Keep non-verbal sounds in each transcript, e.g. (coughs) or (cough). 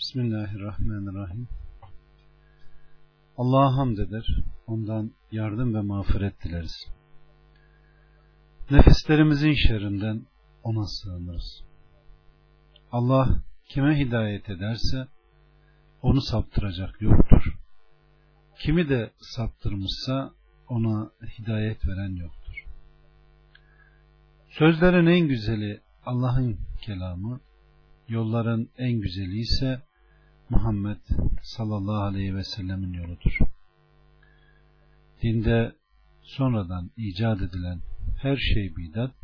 Bismillahirrahmanirrahim. Allah'a hamd eder, ondan yardım ve mağfiret dileriz. Nefislerimizin şerrinden ona sığınırız. Allah kime hidayet ederse onu saptıracak yoktur. Kimi de saptırmışsa ona hidayet veren yoktur. Sözlerin en güzeli Allah'ın kelamı, yolların en güzeli ise Muhammed sallallahu aleyhi ve sellemin yoludur. Dinde sonradan icat edilen her şey bidat,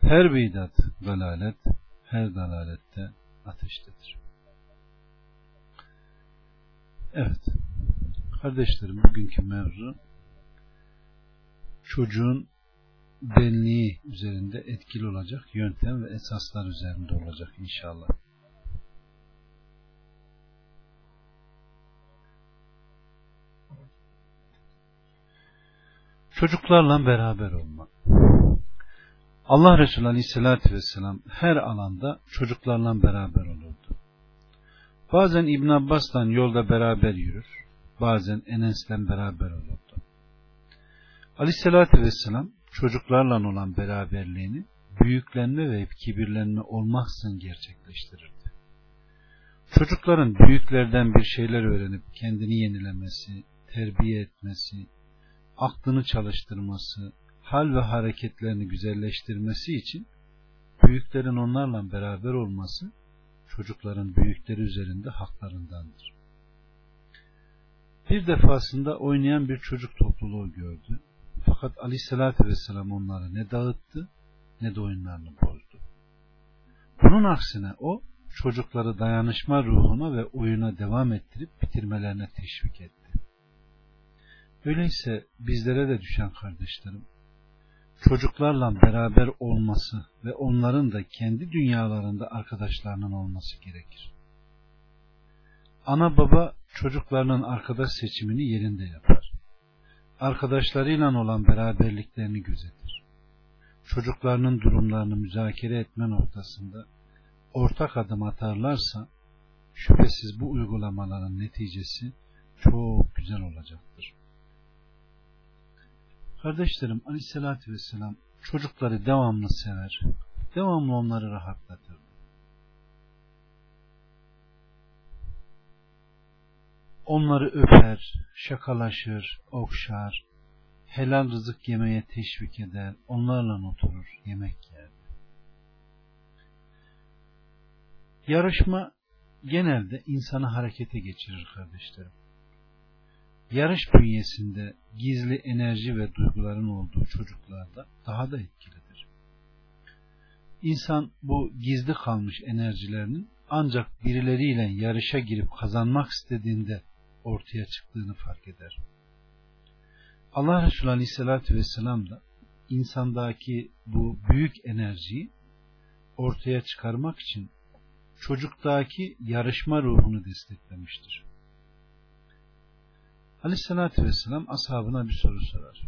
her bidat dalalet, her dalalette ateştedir. Evet, kardeşlerim bugünkü mevzu çocuğun benliği üzerinde etkili olacak yöntem ve esaslar üzerinde olacak inşallah. Çocuklarla beraber olmak. Allah Resulü Aleyhisselatü Vesselam her alanda çocuklarla beraber olurdu. Bazen İbn Abbas'tan yolda beraber yürür, bazen Enes'le beraber olurdu. Aleyhisselatü Vesselam çocuklarla olan beraberliğini büyüklenme ve kibirlenme olmaksızın gerçekleştirirdi. Çocukların büyüklerden bir şeyler öğrenip kendini yenilemesi, terbiye etmesi, aklını çalıştırması, hal ve hareketlerini güzelleştirmesi için büyüklerin onlarla beraber olması çocukların büyükleri üzerinde haklarındandır. Bir defasında oynayan bir çocuk topluluğu gördü. Fakat aleyhissalatü vesselam onları ne dağıttı ne de oyunlarını bozdu. Bunun aksine o çocukları dayanışma ruhuna ve oyuna devam ettirip bitirmelerine teşvik etti. Öyleyse bizlere de düşen kardeşlerim çocuklarla beraber olması ve onların da kendi dünyalarında arkadaşlarının olması gerekir. Ana baba çocuklarının arkadaş seçimini yerinde yapar. Arkadaşlarıyla olan beraberliklerini gözetir. Çocuklarının durumlarını müzakere etme noktasında ortak adım atarlarsa şüphesiz bu uygulamaların neticesi çok güzel olacaktır. Kardeşlerim aleyhissalatü vesselam çocukları devamlı sever. Devamlı onları rahatlatır. Onları öper, şakalaşır, okşar, helal rızık yemeye teşvik eder, onlarla oturur, yemek yer. Yarışma genelde insanı harekete geçirir kardeşlerim yarış bünyesinde gizli enerji ve duyguların olduğu çocuklarda daha da etkilidir. İnsan bu gizli kalmış enerjilerinin ancak birileriyle yarışa girip kazanmak istediğinde ortaya çıktığını fark eder. Allah Resulü Aleyhisselatü Vesselam da insandaki bu büyük enerjiyi ortaya çıkarmak için çocuktaki yarışma ruhunu desteklemiştir. Aleyhissalatü vesselam ashabına bir soru sorar.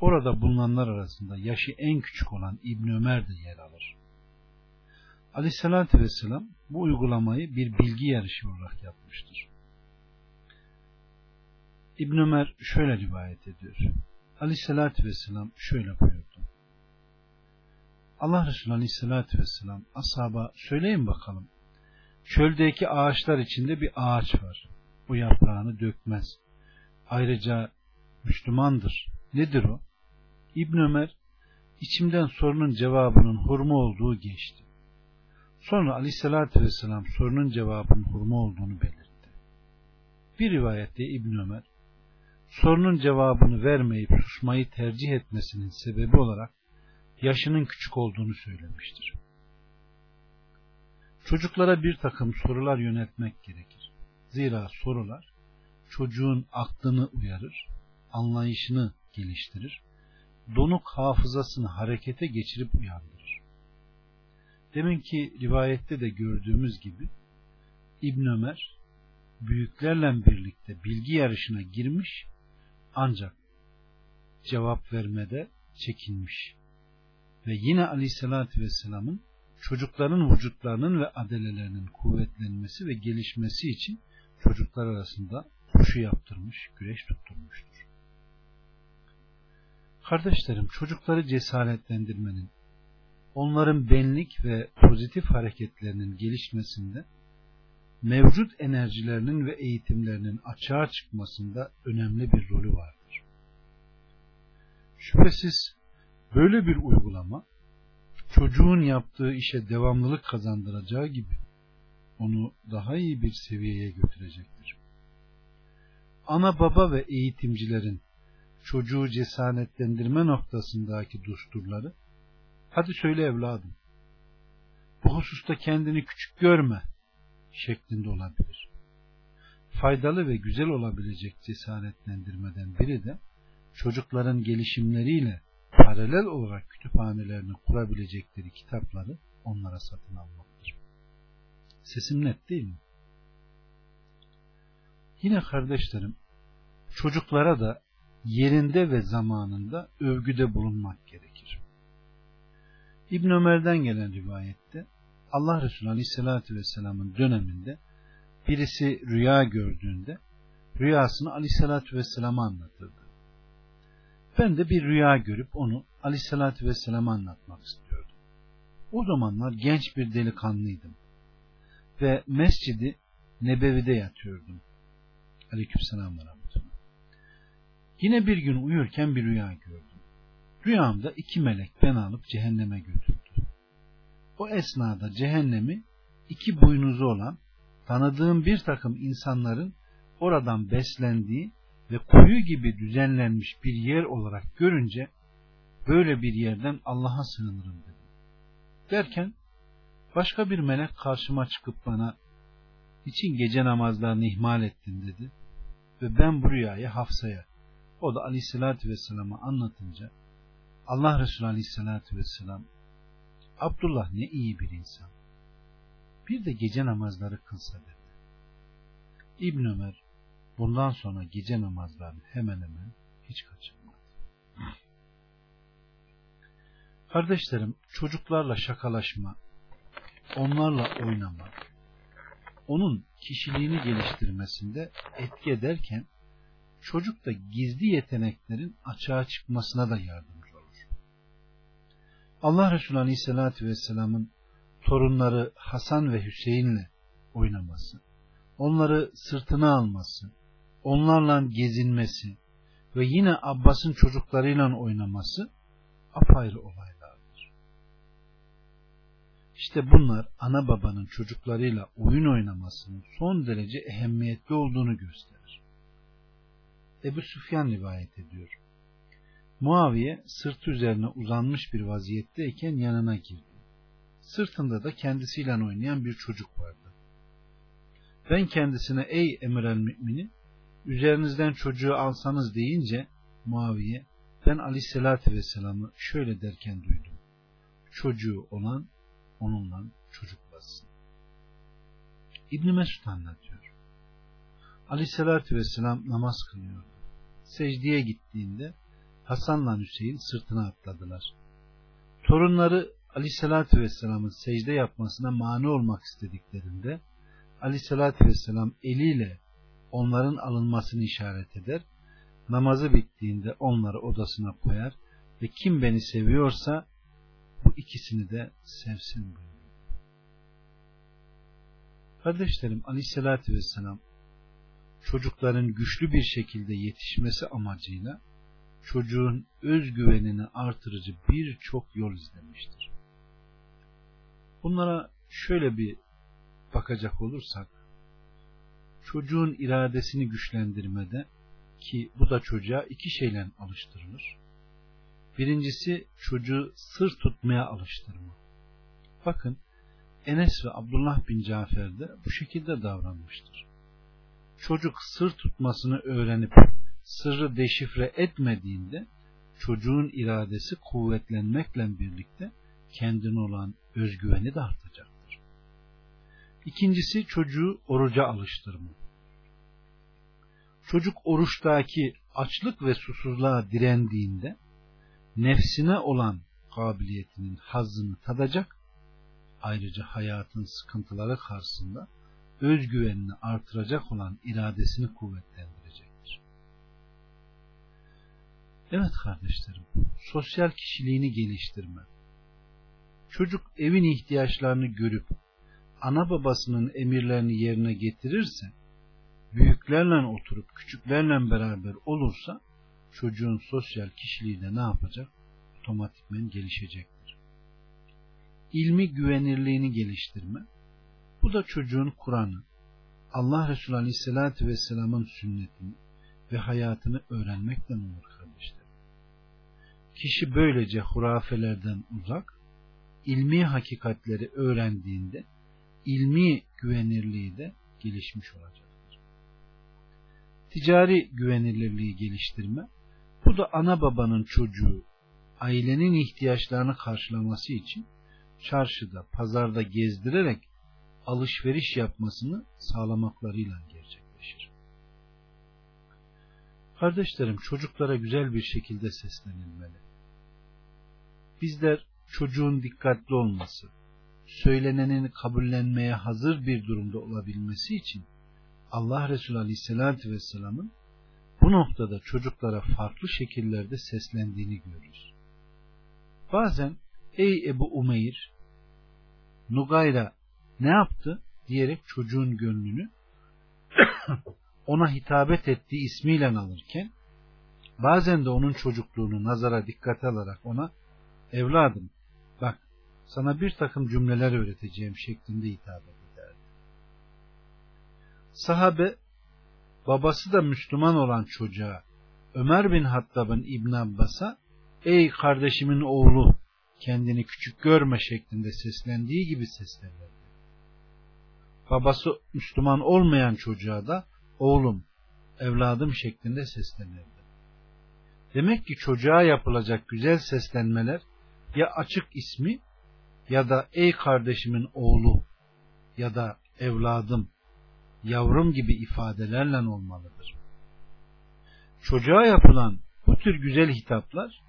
Orada bulunanlar arasında yaşı en küçük olan İbn Ömer de yer alır. Aleyhissalatü vesselam bu uygulamayı bir bilgi yarışı olarak yapmıştır. İbn Ömer şöyle rivayet ediyor. Aleyhissalatü vesselam şöyle buyurdu. Allah Resulü Aleyhisselatü Vesselam ashaba söyleyin bakalım. Çöldeki ağaçlar içinde bir ağaç var. Bu yaprağını dökmez. Ayrıca Müslümandır. Nedir o? İbn Ömer içimden sorunun cevabının hurma olduğu geçti. Sonra aleyhissalatü vesselam sorunun cevabının hurma olduğunu belirtti. Bir rivayette İbn Ömer sorunun cevabını vermeyip susmayı tercih etmesinin sebebi olarak yaşının küçük olduğunu söylemiştir. Çocuklara bir takım sorular yönetmek gerekir. Zira sorular çocuğun aklını uyarır, anlayışını geliştirir, donuk hafızasını harekete geçirip uyandırır. Demin ki rivayette de gördüğümüz gibi İbn Ömer büyüklerle birlikte bilgi yarışına girmiş ancak cevap vermede çekinmiş. Ve yine Aleyhisselatü Vesselam'ın çocukların vücutlarının ve adelelerinin kuvvetlenmesi ve gelişmesi için çocuklar arasında koşu yaptırmış, güreş tutturmuştur. Kardeşlerim, çocukları cesaretlendirmenin, onların benlik ve pozitif hareketlerinin gelişmesinde, mevcut enerjilerinin ve eğitimlerinin açığa çıkmasında önemli bir rolü vardır. Şüphesiz böyle bir uygulama, çocuğun yaptığı işe devamlılık kazandıracağı gibi, onu daha iyi bir seviyeye götürecektir. Ana baba ve eğitimcilerin çocuğu cesaretlendirme noktasındaki dusturları, hadi söyle evladım, bu hususta kendini küçük görme şeklinde olabilir. Faydalı ve güzel olabilecek cesaretlendirmeden biri de çocukların gelişimleriyle paralel olarak kütüphanelerini kurabilecekleri kitapları onlara satın almaktır. Sesim net değil mi? Yine kardeşlerim, çocuklara da yerinde ve zamanında övgüde bulunmak gerekir. İbn Ömer'den gelen rivayette Allah Resulü Aleyhisselatü Vesselam'ın döneminde birisi rüya gördüğünde rüyasını Aleyhisselatü Vesselam'a anlatırdı. Ben de bir rüya görüp onu Aleyhisselatü Vesselam'a anlatmak istiyordum. O zamanlar genç bir delikanlıydım ve mescidi Nebevi'de yatıyordum. Aleykümselam ve Yine bir gün uyurken bir rüya gördüm. Rüyamda iki melek beni alıp cehenneme götürdü. O esnada cehennemi iki boynuzu olan tanıdığım bir takım insanların oradan beslendiği ve kuyu gibi düzenlenmiş bir yer olarak görünce böyle bir yerden Allah'a sığınırım dedim. Derken başka bir melek karşıma çıkıp bana için gece namazlarını ihmal ettin dedi ve ben bu rüyayı Hafsa'ya o da aleyhissalatü vesselam'a anlatınca Allah Resulü aleyhissalatü vesselam Abdullah ne iyi bir insan. Bir de gece namazları kılsa dedi. İbn Ömer bundan sonra gece namazlarını hemen hemen hiç kaçırmadı. Kardeşlerim çocuklarla şakalaşma, onlarla oynamak, onun kişiliğini geliştirmesinde etki ederken çocuk da gizli yeteneklerin açığa çıkmasına da yardımcı olur. Allah Resulü Aleyhisselatü Vesselam'ın torunları Hasan ve Hüseyin'le oynaması, onları sırtına alması, onlarla gezinmesi ve yine Abbas'ın çocuklarıyla oynaması apayrı olaylardır. İşte bunlar ana babanın çocuklarıyla oyun oynamasının son derece ehemmiyetli olduğunu gösterir. Ebu Süfyan rivayet ediyor. Muaviye sırtı üzerine uzanmış bir vaziyetteyken yanına girdi. Sırtında da kendisiyle oynayan bir çocuk vardı. Ben kendisine ey emir el müminin üzerinizden çocuğu alsanız deyince Muaviye ben aleyhissalatü vesselam'ı şöyle derken duydum. Çocuğu olan onunla çocuklasın. İbn Mesud anlatıyor. Aleyhissalatü vesselam namaz kılıyordu secdeye gittiğinde Hasan'la Hüseyin sırtına atladılar. Torunları Aleyhisselatü Vesselam'ın secde yapmasına mani olmak istediklerinde Aleyhisselatü Vesselam eliyle onların alınmasını işaret eder. Namazı bittiğinde onları odasına koyar ve kim beni seviyorsa bu ikisini de sevsin buyuruyor. Kardeşlerim Aleyhisselatü Vesselam çocukların güçlü bir şekilde yetişmesi amacıyla çocuğun özgüvenini artırıcı birçok yol izlemiştir. Bunlara şöyle bir bakacak olursak, çocuğun iradesini güçlendirmede ki bu da çocuğa iki şeyle alıştırılır. Birincisi çocuğu sır tutmaya alıştırma. Bakın Enes ve Abdullah bin Cafer de bu şekilde davranmıştır çocuk sır tutmasını öğrenip sırrı deşifre etmediğinde çocuğun iradesi kuvvetlenmekle birlikte kendine olan özgüveni de artacaktır. İkincisi çocuğu oruca alıştırma. Çocuk oruçtaki açlık ve susuzluğa direndiğinde nefsine olan kabiliyetinin hazzını tadacak, Ayrıca hayatın sıkıntıları karşısında özgüvenini artıracak olan iradesini kuvvetlendirecektir. Evet kardeşlerim, sosyal kişiliğini geliştirme. Çocuk evin ihtiyaçlarını görüp ana babasının emirlerini yerine getirirse, büyüklerle oturup küçüklerle beraber olursa çocuğun sosyal kişiliği de ne yapacak? Otomatikmen gelişecektir. İlmi güvenirliğini geliştirme. Bu da çocuğun Kur'an'ı, Allah Resulü Aleyhisselatü Vesselam'ın sünnetini ve hayatını öğrenmekten olur. Kişi böylece hurafelerden uzak, ilmi hakikatleri öğrendiğinde ilmi güvenirliği de gelişmiş olacaktır. Ticari güvenilirliği geliştirme, bu da ana babanın çocuğu ailenin ihtiyaçlarını karşılaması için çarşıda, pazarda gezdirerek alışveriş yapmasını sağlamaklarıyla gerçekleşir. Kardeşlerim çocuklara güzel bir şekilde seslenilmeli. Bizler çocuğun dikkatli olması, söylenenin kabullenmeye hazır bir durumda olabilmesi için Allah Resulü Aleyhisselatü Vesselam'ın bu noktada çocuklara farklı şekillerde seslendiğini görürüz. Bazen ey Ebu Umeyr Nugayra ne yaptı diyerek çocuğun gönlünü (coughs) ona hitabet ettiği ismiyle alırken bazen de onun çocukluğunu nazara dikkat alarak ona evladım bak sana bir takım cümleler öğreteceğim şeklinde hitap ederdi. Sahabe babası da Müslüman olan çocuğa Ömer bin Hattab'ın İbn Abbas'a ey kardeşimin oğlu kendini küçük görme şeklinde seslendiği gibi seslenirdi. Babası Müslüman olmayan çocuğa da oğlum, evladım şeklinde seslenirdi. Demek ki çocuğa yapılacak güzel seslenmeler ya açık ismi ya da ey kardeşimin oğlu ya da evladım, yavrum gibi ifadelerle olmalıdır. Çocuğa yapılan bu tür güzel hitaplar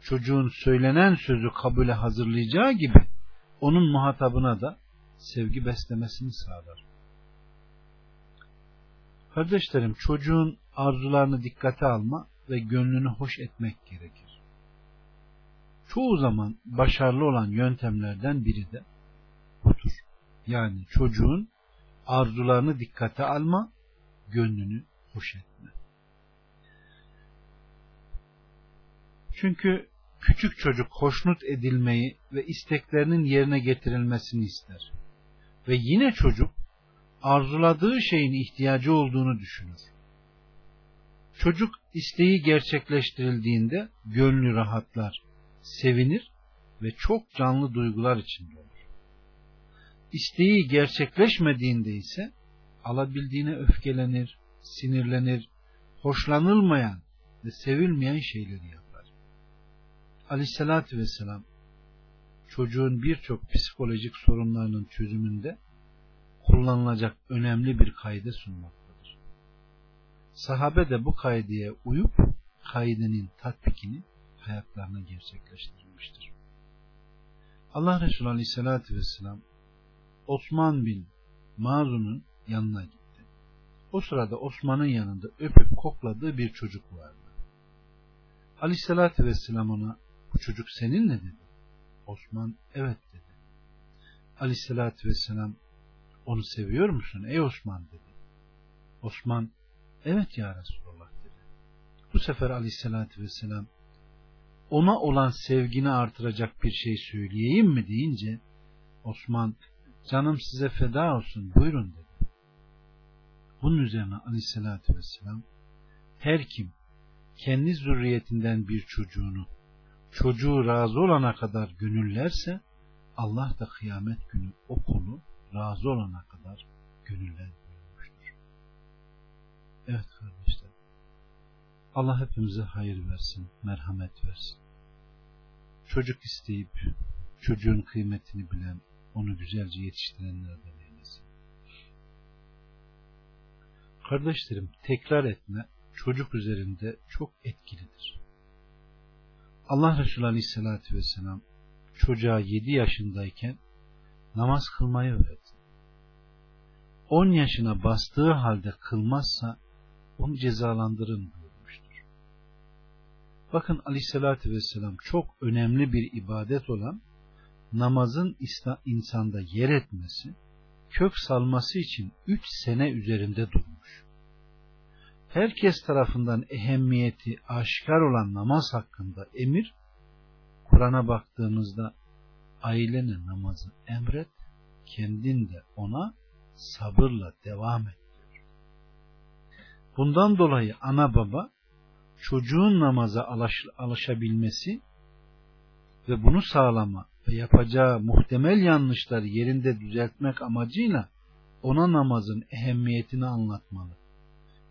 çocuğun söylenen sözü kabule hazırlayacağı gibi onun muhatabına da sevgi beslemesini sağlar. Kardeşlerim çocuğun arzularını dikkate alma ve gönlünü hoş etmek gerekir. Çoğu zaman başarılı olan yöntemlerden biri de budur. Yani çocuğun arzularını dikkate alma, gönlünü hoş etme. Çünkü küçük çocuk hoşnut edilmeyi ve isteklerinin yerine getirilmesini ister. Ve yine çocuk arzuladığı şeyin ihtiyacı olduğunu düşünür. Çocuk isteği gerçekleştirildiğinde gönlü rahatlar, sevinir ve çok canlı duygular içinde olur. İsteği gerçekleşmediğinde ise alabildiğine öfkelenir, sinirlenir, hoşlanılmayan ve sevilmeyen şeyleri yapar. Aleyhissalatü vesselam çocuğun birçok psikolojik sorunlarının çözümünde kullanılacak önemli bir kaide sunmaktadır. Sahabe de bu kaideye uyup kaidenin tatbikini hayatlarına gerçekleştirmiştir. Allah Resulü Aleyhisselatü Vesselam Osman bin Mazun'un yanına gitti. O sırada Osman'ın yanında öpüp kokladığı bir çocuk vardı. Aleyhisselatü Vesselam ona bu çocuk seninle dedi. Osman evet dedi. Aleyhissalatü vesselam onu seviyor musun ey Osman dedi. Osman evet ya Resulallah dedi. Bu sefer aleyhissalatü vesselam ona olan sevgini artıracak bir şey söyleyeyim mi deyince Osman canım size feda olsun buyurun dedi. Bunun üzerine aleyhissalatü vesselam her kim kendi zürriyetinden bir çocuğunu çocuğu razı olana kadar gönüllerse Allah da kıyamet günü o kulu razı olana kadar gönüller buyurmuştur. Evet kardeşler. Allah hepimize hayır versin, merhamet versin. Çocuk isteyip çocuğun kıymetini bilen, onu güzelce yetiştirenlerden eylesin. Kardeşlerim tekrar etme çocuk üzerinde çok etkilidir. Allah Resulü Aleyhisselatü Vesselam çocuğa 7 yaşındayken namaz kılmayı öğretin. 10 yaşına bastığı halde kılmazsa onu cezalandırın buyurmuştur. Bakın aleyhissalatü vesselam çok önemli bir ibadet olan namazın insanda yer etmesi, kök salması için 3 sene üzerinde durmuş. Herkes tarafından ehemmiyeti aşikar olan namaz hakkında emir, Kur'an'a baktığımızda ailene namazı emret, kendin de ona sabırla devam et. Bundan dolayı ana baba çocuğun namaza alış, alışabilmesi ve bunu sağlama ve yapacağı muhtemel yanlışları yerinde düzeltmek amacıyla ona namazın ehemmiyetini anlatmalı.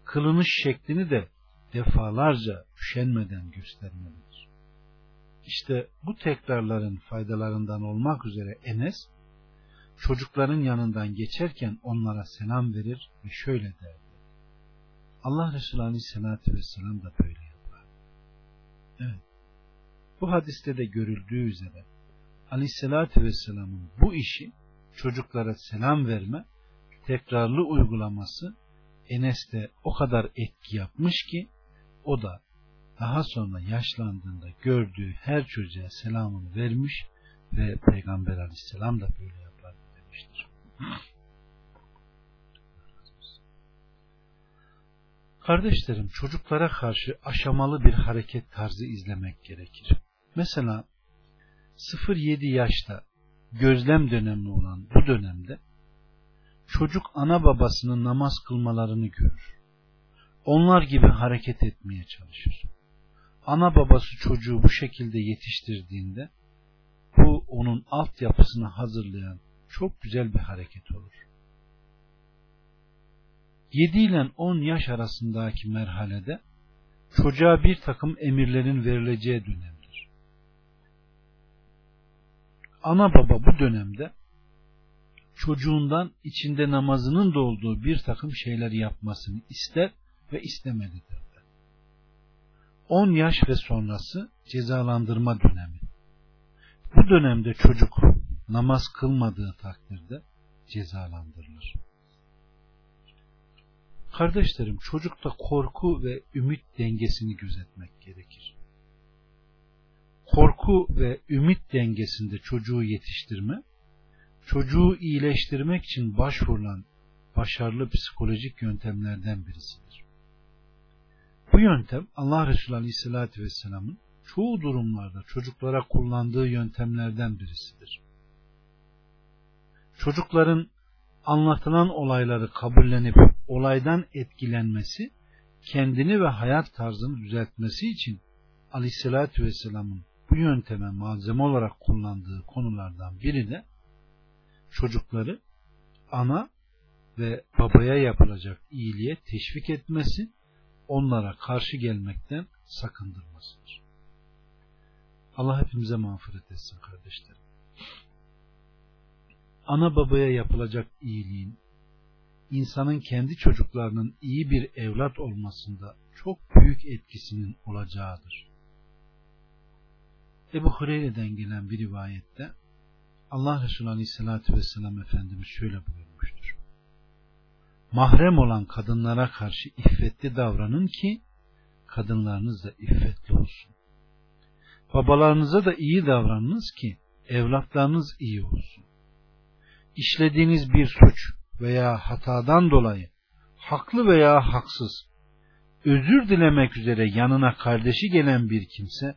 Kılınış şeklini de defalarca üşenmeden göstermelidir. İşte bu tekrarların faydalarından olmak üzere Enes, çocukların yanından geçerken onlara selam verir ve şöyle derdi. Allah Resulü Aleyhisselatü Vesselam da böyle. Bu hadiste de görüldüğü üzere Aleyhisselatü Vesselam'ın bu işi çocuklara selam verme tekrarlı uygulaması Enes'te o kadar etki yapmış ki o da daha sonra yaşlandığında gördüğü her çocuğa selamını vermiş ve Peygamber aleyhisselam da böyle yapar demiştir. Kardeşlerim çocuklara karşı aşamalı bir hareket tarzı izlemek gerekir. Mesela 0-7 yaşta gözlem dönemi olan bu dönemde çocuk ana babasının namaz kılmalarını görür. Onlar gibi hareket etmeye çalışır. Ana babası çocuğu bu şekilde yetiştirdiğinde bu onun altyapısını hazırlayan çok güzel bir hareket olur. 7 ile 10 yaş arasındaki merhalede çocuğa bir takım emirlerin verileceği dönemdir. Ana baba bu dönemde çocuğundan içinde namazının da olduğu bir takım şeyler yapmasını ister ve istemelidir. 10 yaş ve sonrası cezalandırma dönemi. Bu dönemde çocuk namaz kılmadığı takdirde cezalandırılır. Kardeşlerim çocukta korku ve ümit dengesini gözetmek gerekir. Korku ve ümit dengesinde çocuğu yetiştirme, çocuğu iyileştirmek için başvurulan başarılı psikolojik yöntemlerden birisidir. Bu yöntem Allah Resulü Aleyhisselatü Vesselam'ın çoğu durumlarda çocuklara kullandığı yöntemlerden birisidir. Çocukların anlatılan olayları kabullenip olaydan etkilenmesi, kendini ve hayat tarzını düzeltmesi için Aleyhisselatü Vesselam'ın bu yönteme malzeme olarak kullandığı konulardan biri de çocukları ana ve babaya yapılacak iyiliğe teşvik etmesi, onlara karşı gelmekten sakındırmasıdır. Allah hepimize mağfiret etsin kardeşlerim. Ana babaya yapılacak iyiliğin insanın kendi çocuklarının iyi bir evlat olmasında çok büyük etkisinin olacağıdır. Ebu Hureyre'den gelen bir rivayette Allah Resulü Aleyhisselatü Vesselam Efendimiz şöyle buyurmuştur. Mahrem olan kadınlara karşı iffetli davranın ki kadınlarınız da iffetli olsun. Babalarınıza da iyi davranınız ki evlatlarınız iyi olsun. İşlediğiniz bir suç veya hatadan dolayı haklı veya haksız özür dilemek üzere yanına kardeşi gelen bir kimse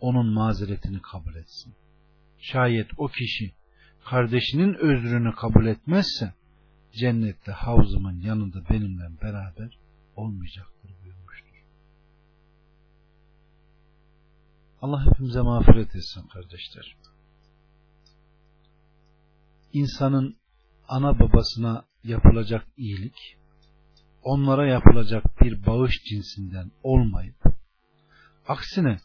onun mazeretini kabul etsin. Şayet o kişi kardeşinin özrünü kabul etmezse cennette havzımın yanında benimle beraber olmayacaktır buyurmuştur. Allah hepimize mağfiret etsin kardeşler. İnsanın ana babasına yapılacak iyilik, onlara yapılacak bir bağış cinsinden olmayıp, aksine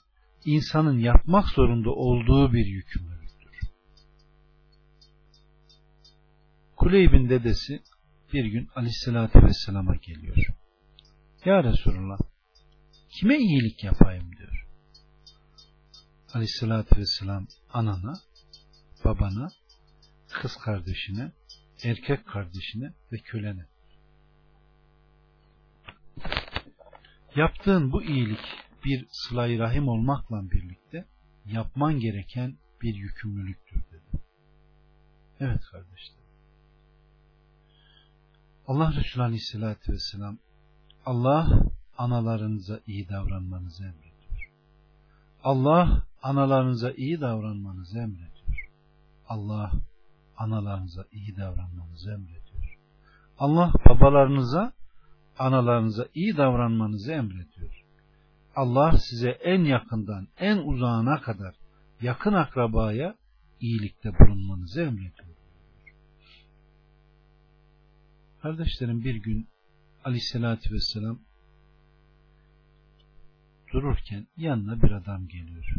insanın yapmak zorunda olduğu bir yükümlülüktür. Kuleyb'in dedesi bir gün Aleyhisselatü Vesselam'a geliyor. Ya Resulullah kime iyilik yapayım diyor. Aleyhisselatü Vesselam anana, babana, kız kardeşine, erkek kardeşine ve kölene. Yaptığın bu iyilik bir sıla rahim olmakla birlikte yapman gereken bir yükümlülüktür dedi. Evet kardeşler. Allah Resulü Aleyhisselatü Vesselam Allah analarınıza iyi davranmanızı emrediyor. Allah analarınıza iyi davranmanızı emrediyor. Allah analarınıza iyi davranmanızı emrediyor. Allah babalarınıza analarınıza iyi davranmanızı emrediyor. Allah size en yakından en uzağına kadar yakın akrabaya iyilikte bulunmanızı emrediyor. Kardeşlerim bir gün aleyhissalatü vesselam dururken yanına bir adam geliyor.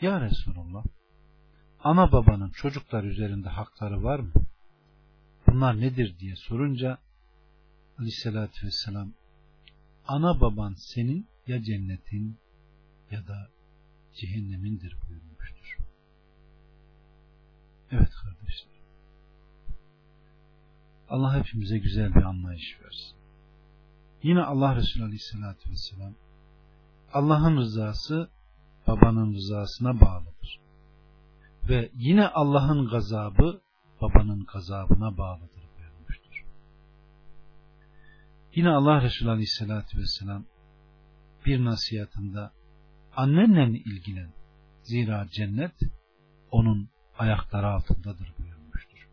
Ya Resulallah ana babanın çocuklar üzerinde hakları var mı? Bunlar nedir diye sorunca aleyhissalatü vesselam ana baban senin ya cennetin ya da cehennemindir buyurmuştur. Evet kardeşler. Allah hepimize güzel bir anlayış versin. Yine Allah Resulü Aleyhisselatü Vesselam Allah'ın rızası babanın rızasına bağlıdır. Ve yine Allah'ın gazabı babanın gazabına bağlıdır buyurmuştur. Yine Allah Resulü Aleyhisselatü Vesselam bir nasihatında annenle ilgilen. Zira cennet onun ayakları altındadır buyurmuştur.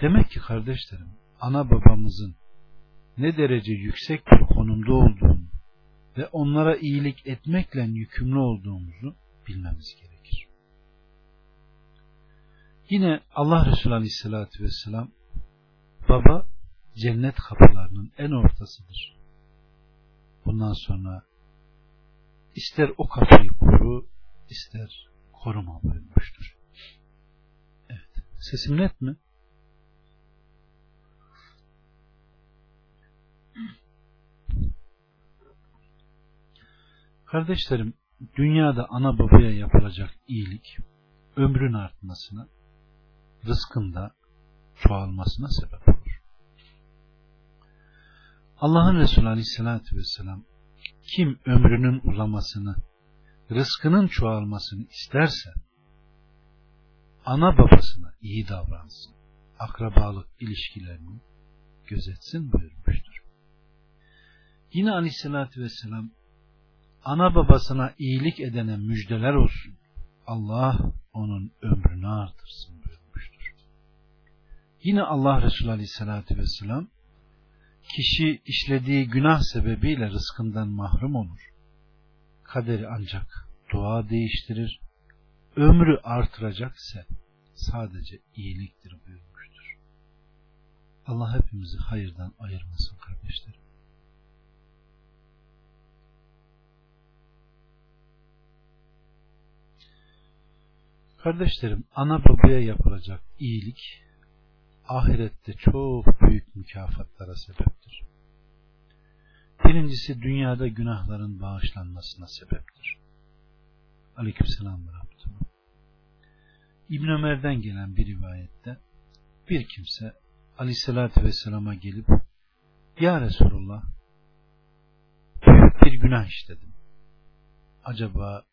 Demek ki kardeşlerim ana babamızın ne derece yüksek bir konumda olduğunu ve onlara iyilik etmekle yükümlü olduğumuzu bilmemiz gerekir. Yine Allah Resulü Aleyhisselatü Vesselam baba cennet kapılarının en ortasıdır. Bundan sonra ister o kapıyı koru, ister koruma buyurmuştur. Evet. Sesim net mi? Kardeşlerim, dünyada ana babaya yapılacak iyilik, ömrün artmasına, rızkında çoğalmasına sebep olur. Allah'ın Resulü Aleyhisselatü Vesselam kim ömrünün uzamasını, rızkının çoğalmasını isterse, ana babasına iyi davransın, akrabalık ilişkilerini gözetsin buyurmuştur. Yine Aleyhisselatü Vesselam ana babasına iyilik edene müjdeler olsun. Allah onun ömrünü artırsın. Yine Allah Resulü Aleyhisselatü Vesselam kişi işlediği günah sebebiyle rızkından mahrum olur. Kaderi ancak dua değiştirir. Ömrü artıracak ise sadece iyiliktir buyurmuştur. Allah hepimizi hayırdan ayırmasın kardeşlerim. Kardeşlerim, ana babaya yapılacak iyilik ahirette çok büyük mükafatlara sebeptir. Birincisi dünyada günahların bağışlanmasına sebeptir. Aleykümselam ve rahmetullah. İbn Ömer'den gelen bir rivayette bir kimse Aleyhisselatü Vesselam'a gelip Ya Resulullah büyük bir günah işledim. Acaba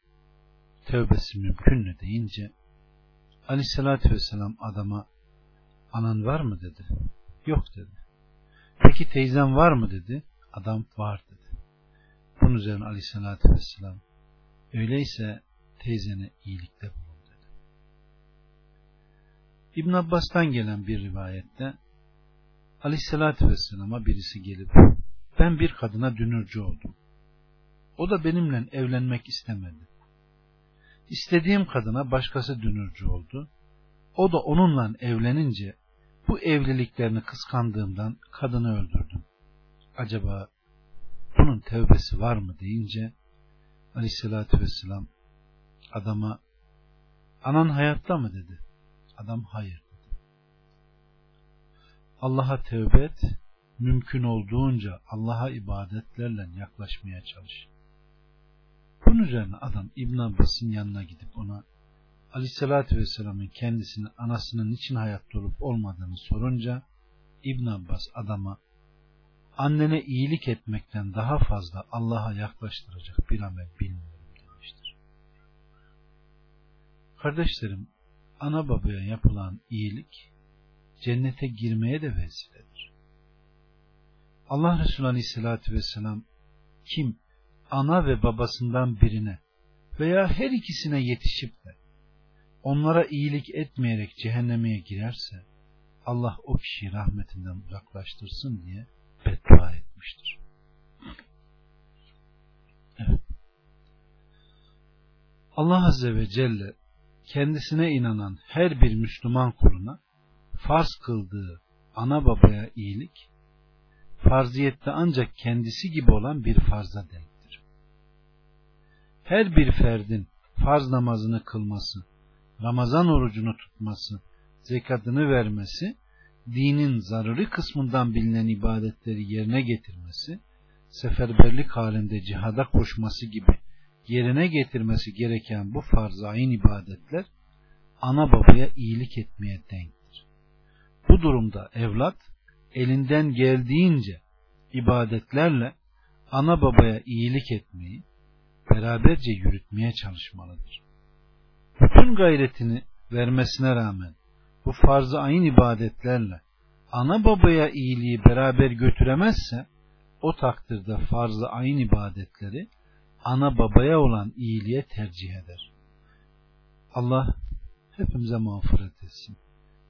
tövbesi mümkün mü deyince Aleyhisselatü Vesselam adama anan var mı dedi. Yok dedi. Peki teyzen var mı dedi. Adam var dedi. Bunun üzerine Aleyhisselatü Vesselam öyleyse teyzene iyilikte bulun dedi. İbn Abbas'tan gelen bir rivayette Aleyhisselatü Vesselam'a birisi gelip ben bir kadına dünürcü oldum. O da benimle evlenmek istemedi. İstediğim kadına başkası dünürcü oldu. O da onunla evlenince bu evliliklerini kıskandığımdan kadını öldürdüm. Acaba bunun tevbesi var mı deyince aleyhissalatü vesselam adama anan hayatta mı dedi. Adam hayır dedi. Allah'a tevbe et, mümkün olduğunca Allah'a ibadetlerle yaklaşmaya çalış. Bunun üzerine adam İbn Abbas'ın yanına gidip ona Aleyhisselatü Vesselam'ın kendisine anasının için hayatta olup olmadığını sorunca İbn Abbas adama annene iyilik etmekten daha fazla Allah'a yaklaştıracak bir amel bilmiyorum demiştir. Kardeşlerim, ana babaya yapılan iyilik cennete girmeye de vesiledir. Allah Resulü Aleyhisselatü Vesselam kim ana ve babasından birine veya her ikisine yetişip de onlara iyilik etmeyerek cehenneme girerse Allah o kişiyi rahmetinden uzaklaştırsın diye beddua etmiştir. Evet. Allah Azze ve Celle kendisine inanan her bir Müslüman kuluna farz kıldığı ana babaya iyilik farziyette ancak kendisi gibi olan bir farza denktir. Her bir ferdin farz namazını kılması, Ramazan orucunu tutması, zekatını vermesi, dinin zaruri kısmından bilinen ibadetleri yerine getirmesi, seferberlik halinde cihada koşması gibi yerine getirmesi gereken bu farz ayın ibadetler ana babaya iyilik etmeye denktir. Bu durumda evlat elinden geldiğince ibadetlerle ana babaya iyilik etmeyi beraberce yürütmeye çalışmalıdır. Bütün gayretini vermesine rağmen bu farz-ı ibadetlerle ana babaya iyiliği beraber götüremezse o takdirde farz-ı ibadetleri ana babaya olan iyiliğe tercih eder. Allah hepimize mağfiret etsin.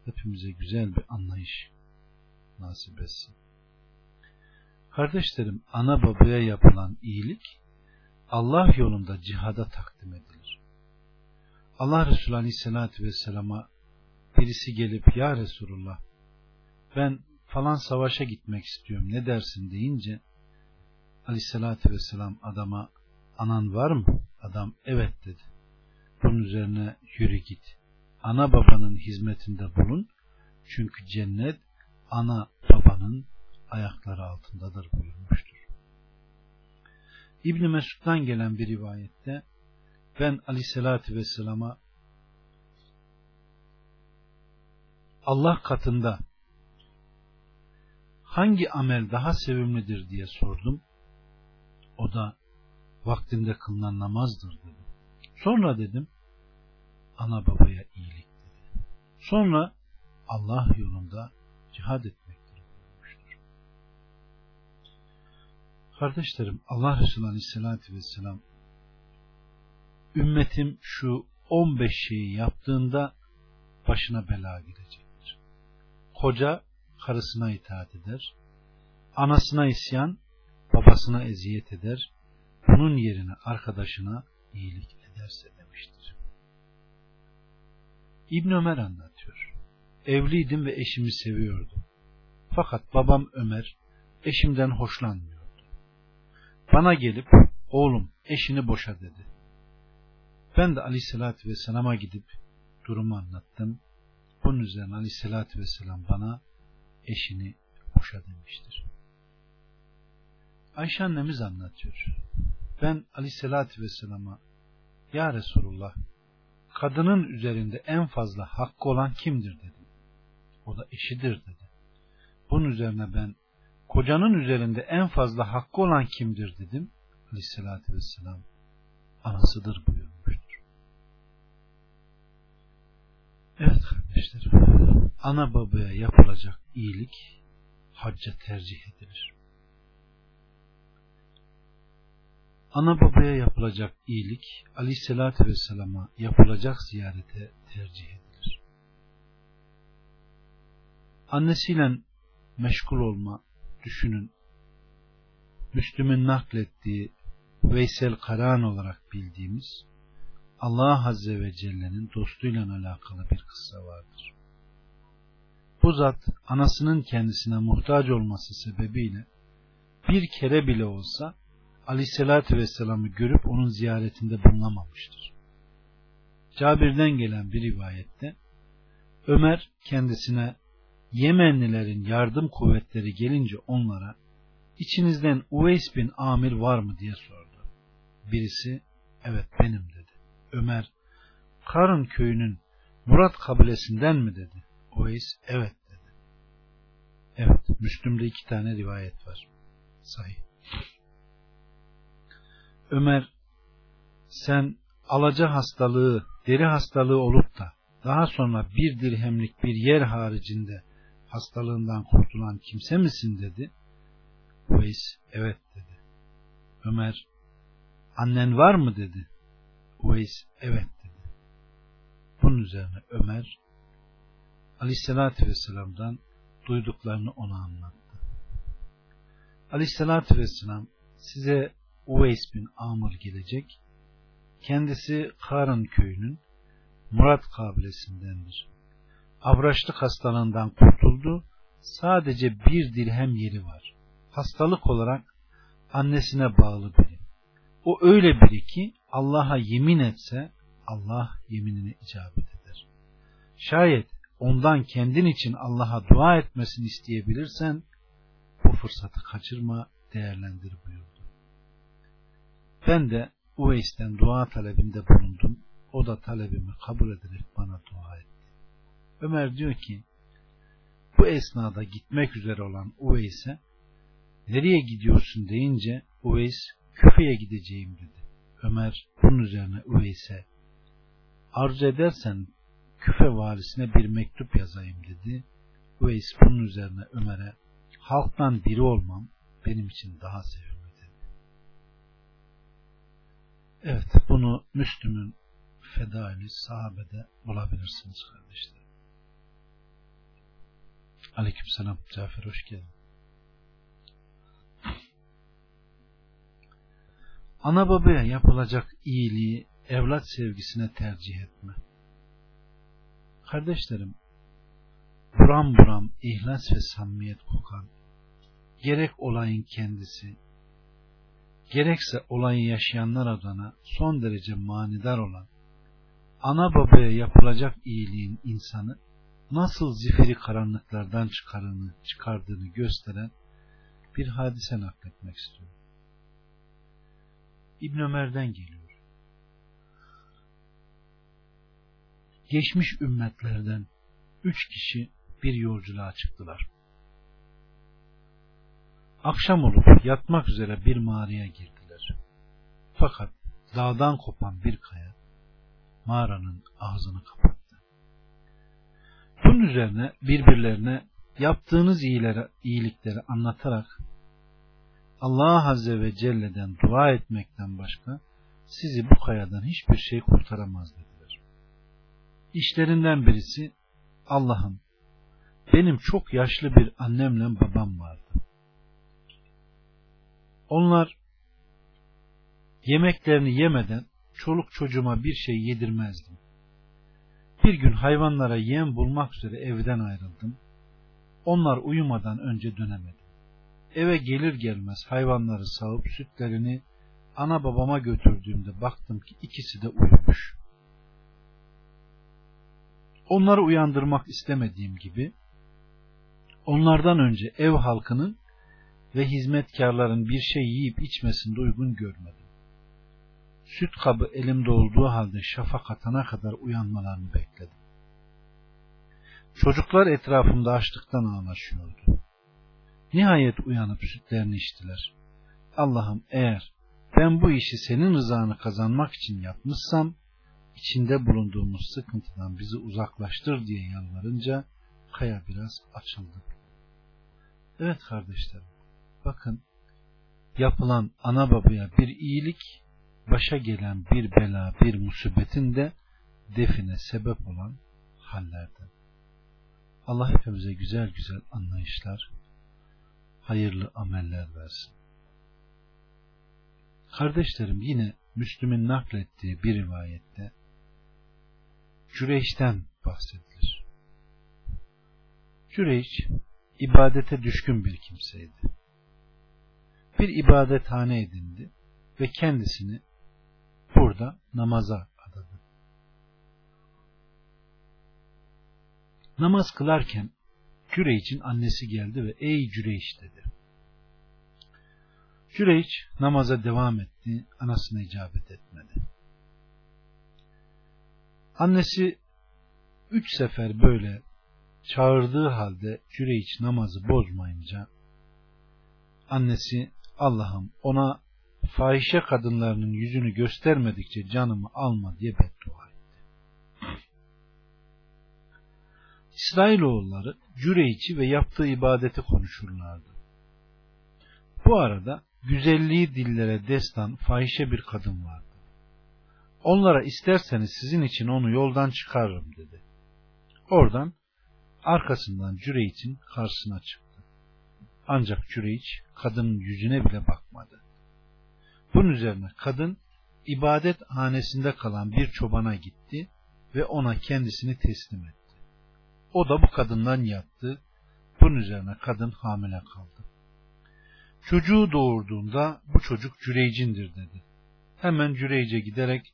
Hepimize güzel bir anlayış nasip etsin. Kardeşlerim, ana babaya yapılan iyilik Allah yolunda cihada takdim edilir. Allah Resulü Aleyhisselatü Vesselam'a birisi gelip Ya Resulullah ben falan savaşa gitmek istiyorum ne dersin deyince Aleyhisselatü Vesselam adama anan var mı? Adam evet dedi. Bunun üzerine yürü git. Ana babanın hizmetinde bulun. Çünkü cennet ana babanın ayakları altındadır buyurmuştur. İbni Mesud'dan gelen bir rivayette ben aleyhissalatü vesselama Allah katında hangi amel daha sevimlidir diye sordum. O da vaktinde kılınan namazdır dedi. Sonra dedim ana babaya iyilik dedi. Sonra Allah yolunda cihad etmektir buyurmuştur. Kardeşlerim Allah Resulü Aleyhisselatü Vesselam ümmetim şu 15 şeyi yaptığında başına bela gelecektir. Koca karısına itaat eder, anasına isyan, babasına eziyet eder, bunun yerine arkadaşına iyilik ederse demiştir. İbn Ömer anlatıyor. Evliydim ve eşimi seviyordum. Fakat babam Ömer eşimden hoşlanmıyordu. Bana gelip oğlum eşini boşa dedi. Ben de aleyhissalatü vesselama gidip durumu anlattım. Bunun üzerine aleyhissalatü vesselam bana eşini boşa demiştir. Ayşe annemiz anlatıyor. Ben aleyhissalatü vesselama Ya Resulullah kadının üzerinde en fazla hakkı olan kimdir dedim. O da eşidir dedi. Bunun üzerine ben kocanın üzerinde en fazla hakkı olan kimdir dedim. Aleyhissalatü vesselam anasıdır buyurmuştur. Ana babaya yapılacak iyilik hacca tercih edilir. Ana babaya yapılacak iyilik aleyhissalatü vesselama yapılacak ziyarete tercih edilir. Annesiyle meşgul olma düşünün. Müslüm'ün naklettiği Veysel Karan olarak bildiğimiz Allah Azze ve Celle'nin dostuyla alakalı bir kıssa vardır. Bu zat anasının kendisine muhtaç olması sebebiyle bir kere bile olsa Aleyhisselatü Vesselam'ı görüp onun ziyaretinde bulunamamıştır. Cabir'den gelen bir rivayette Ömer kendisine Yemenlilerin yardım kuvvetleri gelince onlara içinizden Uveys bin Amir var mı diye sordu. Birisi evet benim dedi. Ömer Karın köyünün Murat kabilesinden mi dedi. Uveys evet dedi. Evet Müslüm'de iki tane rivayet var. Sahih. Ömer sen alaca hastalığı, deri hastalığı olup da daha sonra bir dirhemlik bir yer haricinde hastalığından kurtulan kimse misin dedi. Uveys evet dedi. Ömer annen var mı dedi. Uveys evet dedi. Bunun üzerine Ömer Aleyhisselatü Vesselam'dan duyduklarını ona anlattı. Aleyhisselatü Vesselam size Uveys bin Amr gelecek. Kendisi Karın köyünün Murat kabilesindendir. Avraçlık hastalığından kurtuldu. Sadece bir dirhem yeri var. Hastalık olarak annesine bağlı biri. O öyle biri ki Allah'a yemin etse Allah yeminine icabet eder. Şayet ondan kendin için Allah'a dua etmesini isteyebilirsen bu fırsatı kaçırma, değerlendir buyurdu. Ben de Uveys'ten dua talebinde bulundum. O da talebimi kabul ederek bana dua etti. Ömer diyor ki bu esnada gitmek üzere olan Uveys'e nereye gidiyorsun deyince Uveys Küfe'ye gideceğim dedi. Ömer bunun üzerine Uveys'e arzu edersen Küfe valisine bir mektup yazayım dedi. Uveys bunun üzerine Ömer'e halktan biri olmam benim için daha sevimli dedi. Evet bunu Müslüm'ün fedaili sahabede bulabilirsiniz kardeşler. Aleyküm selam. Cafer hoş geldin. Ana babaya yapılacak iyiliği evlat sevgisine tercih etme. Kardeşlerim, buram buram ihlas ve samimiyet kokan, gerek olayın kendisi, gerekse olayı yaşayanlar adına son derece manidar olan, ana babaya yapılacak iyiliğin insanı nasıl zifiri karanlıklardan çıkarını, çıkardığını gösteren bir hadise nakletmek istiyorum. İbn Ömer'den geliyor. Geçmiş ümmetlerden üç kişi bir yolculuğa çıktılar. Akşam olup yatmak üzere bir mağaraya girdiler. Fakat dağdan kopan bir kaya mağaranın ağzını kapattı. Bunun üzerine birbirlerine yaptığınız iyileri, iyilikleri anlatarak Allah Azze ve Celle'den dua etmekten başka sizi bu kayadan hiçbir şey kurtaramaz dediler. İşlerinden birisi Allah'ım benim çok yaşlı bir annemle babam vardı. Onlar yemeklerini yemeden çoluk çocuğuma bir şey yedirmezdim. Bir gün hayvanlara yem bulmak üzere evden ayrıldım. Onlar uyumadan önce dönemedim. Eve gelir gelmez hayvanları sağıp sütlerini ana babama götürdüğümde baktım ki ikisi de uyumuş. Onları uyandırmak istemediğim gibi onlardan önce ev halkının ve hizmetkarların bir şey yiyip içmesinde uygun görmedim. Süt kabı elimde olduğu halde şafak atana kadar uyanmalarını bekledim. Çocuklar etrafımda açlıktan ağlaşıyordu. Nihayet uyanıp sütlerini içtiler. Allah'ım eğer ben bu işi senin rızanı kazanmak için yapmışsam, içinde bulunduğumuz sıkıntıdan bizi uzaklaştır diye yalvarınca kaya biraz açıldı. Evet kardeşlerim, bakın yapılan ana babaya bir iyilik, başa gelen bir bela, bir musibetin de define sebep olan hallerden. Allah hepimize güzel güzel anlayışlar, hayırlı ameller versin. Kardeşlerim yine Müslüm'ün naklettiği bir rivayette Cüreyş'ten bahsedilir. Cüreyş ibadete düşkün bir kimseydi. Bir ibadethane edindi ve kendisini burada namaza adadı. Namaz kılarken Cüreyç'in annesi geldi ve ey Cüreyç dedi. Cüreyç namaza devam etti, anasına icabet etmedi. Annesi üç sefer böyle çağırdığı halde Cüreyç namazı bozmayınca annesi Allah'ım ona fahişe kadınlarının yüzünü göstermedikçe canımı alma diye beddua etti. İsrailoğulları Cüreyç'i ve yaptığı ibadeti konuşurlardı. Bu arada güzelliği dillere destan fahişe bir kadın vardı. Onlara isterseniz sizin için onu yoldan çıkarırım dedi. Oradan arkasından Cüreyç'in karşısına çıktı. Ancak Cüreyç kadının yüzüne bile bakmadı. Bunun üzerine kadın ibadet hanesinde kalan bir çobana gitti ve ona kendisini teslim etti. O da bu kadından yattı. Bunun üzerine kadın hamile kaldı. Çocuğu doğurduğunda bu çocuk Cüreycindir dedi. Hemen Cüreyce giderek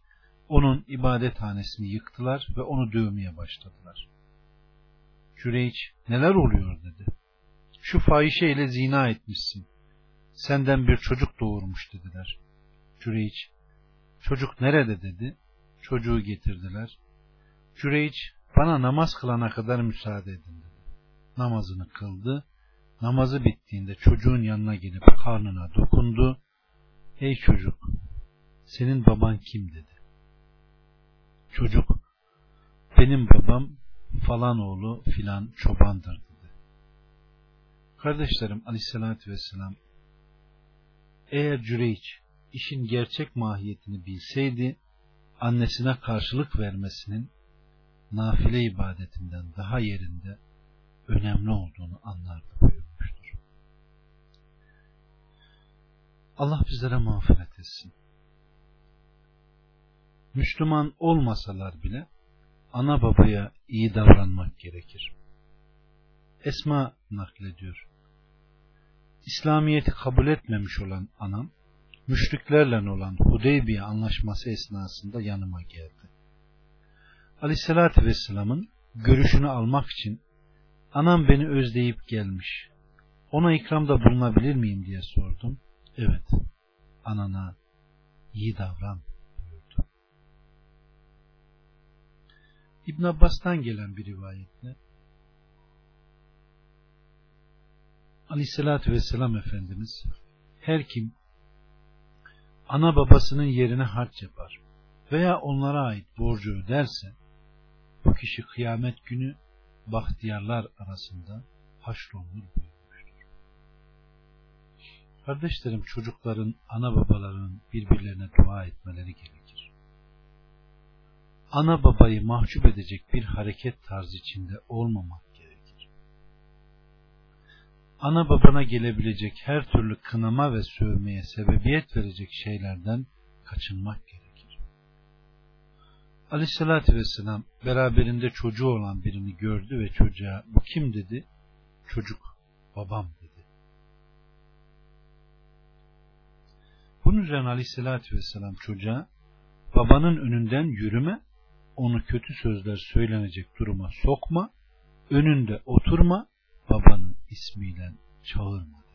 onun ibadethanesini yıktılar ve onu dövmeye başladılar. Cüreyç neler oluyor dedi. Şu fahişe ile zina etmişsin. Senden bir çocuk doğurmuş dediler. Cüreyç çocuk nerede dedi. Çocuğu getirdiler. Cüreyç bana namaz kılana kadar müsaade edin dedi. Namazını kıldı. Namazı bittiğinde çocuğun yanına gelip karnına dokundu. Ey çocuk senin baban kim dedi. Çocuk benim babam falan oğlu filan çobandır dedi. Kardeşlerim aleyhissalatü vesselam eğer Cüreyç işin gerçek mahiyetini bilseydi annesine karşılık vermesinin nafile ibadetinden daha yerinde önemli olduğunu anlardı buyurmuştur. Allah bizlere mağfiret etsin. Müslüman olmasalar bile ana babaya iyi davranmak gerekir. Esma naklediyor. İslamiyet'i kabul etmemiş olan anam, müşriklerle olan Hudeybiye anlaşması esnasında yanıma geldi. Aleyhissalatü Vesselam'ın görüşünü almak için anam beni özleyip gelmiş. Ona ikramda bulunabilir miyim diye sordum. Evet, anana iyi davran İbn Abbas'tan gelen bir rivayette Aleyhissalatü Vesselam Efendimiz her kim ana babasının yerine harç yapar veya onlara ait borcu öderse bu kişi kıyamet günü bahtiyarlar arasında haşrolunur buyurmuştur. Kardeşlerim çocukların ana babalarının birbirlerine dua etmeleri gerekir. Ana babayı mahcup edecek bir hareket tarzı içinde olmamak gerekir. Ana babana gelebilecek her türlü kınama ve sövmeye sebebiyet verecek şeylerden kaçınmak gerekir. Aleyhissalatü vesselam beraberinde çocuğu olan birini gördü ve çocuğa bu kim dedi? Çocuk babam dedi. Bunun üzerine Aleyhissalatü vesselam çocuğa babanın önünden yürüme, onu kötü sözler söylenecek duruma sokma, önünde oturma, babanı ismiyle çağırma.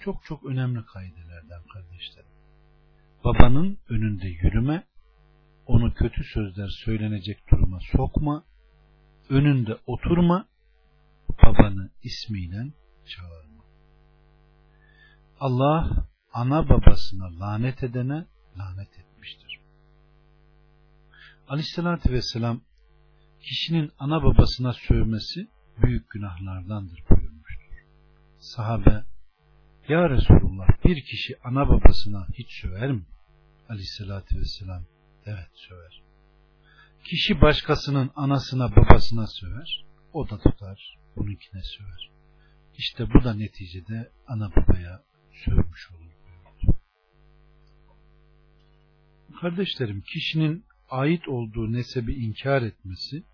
Çok çok önemli kaidelerden kardeşlerim. Babanın önünde yürüme, onu kötü sözler söylenecek duruma sokma, önünde oturma, babanı ismiyle çağırma. Allah ana babasına lanet edene lanet etmiştir. Aleyhissalatü vesselam kişinin ana babasına sövmesi büyük günahlardandır buyurmuştur. Sahabe Ya Resulullah bir kişi ana babasına hiç söver mi? Aleyhissalatü vesselam Evet söver. Kişi başkasının anasına babasına söver. O da tutar. Bununkine söver. İşte bu da neticede ana babaya sövmüş olur. Kardeşlerim kişinin ait olduğu nesebi inkar etmesi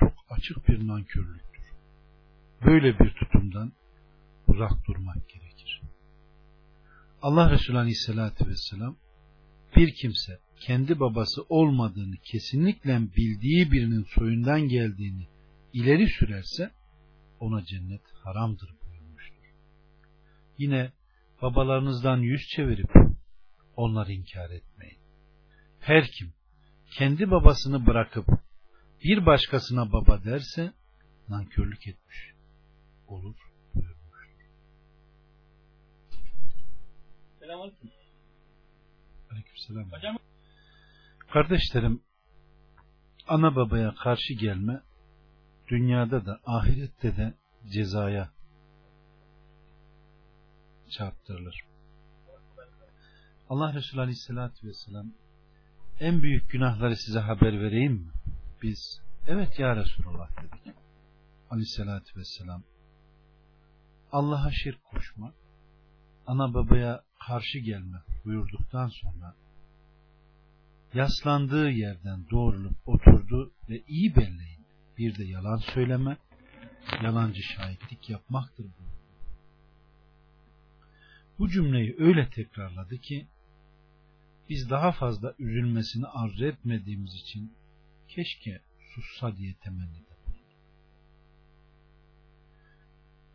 çok açık bir nankörlüktür. Böyle bir tutumdan uzak durmak gerekir. Allah Resulü Aleyhisselatü Vesselam bir kimse kendi babası olmadığını kesinlikle bildiği birinin soyundan geldiğini ileri sürerse ona cennet haramdır buyurmuştur. Yine babalarınızdan yüz çevirip onları inkar etmeyin. Her kim kendi babasını bırakıp bir başkasına baba derse nankörlük etmiş olur buyurmuş. Selamünaleyküm. Aleykümselam. Hocam. Kardeşlerim ana babaya karşı gelme dünyada da ahirette de cezaya çarptırılır. Allah Resulü Aleyhisselatü Vesselam en büyük günahları size haber vereyim mi? Biz evet ya Resulullah dedik. Aleyhisselatü Vesselam Allah'a şirk koşma, ana babaya karşı gelme buyurduktan sonra yaslandığı yerden doğrulup oturdu ve iyi belleyin. Bir de yalan söyleme, yalancı şahitlik yapmaktır bu. Bu cümleyi öyle tekrarladı ki biz daha fazla üzülmesini arzu etmediğimiz için keşke sussa diye temennide bulunduk.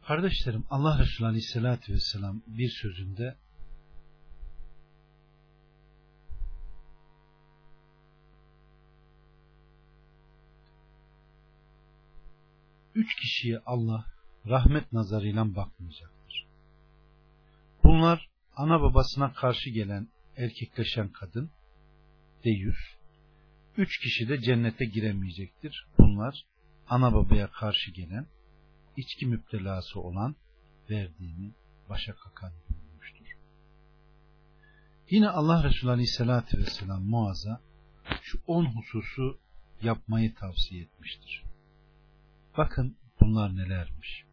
Kardeşlerim Allah Resulü Aleyhisselatü Vesselam bir sözünde üç kişiye Allah rahmet nazarıyla bakmayacaktır. Bunlar ana babasına karşı gelen erkekleşen kadın, deyüz, üç kişi de cennete giremeyecektir. Bunlar ana babaya karşı gelen, içki müptelası olan, verdiğini başa kakan bulmuştur. Yine Allah Resulü Aleyhisselatü Vesselam Muaz'a şu on hususu yapmayı tavsiye etmiştir. Bakın bunlar nelermiş.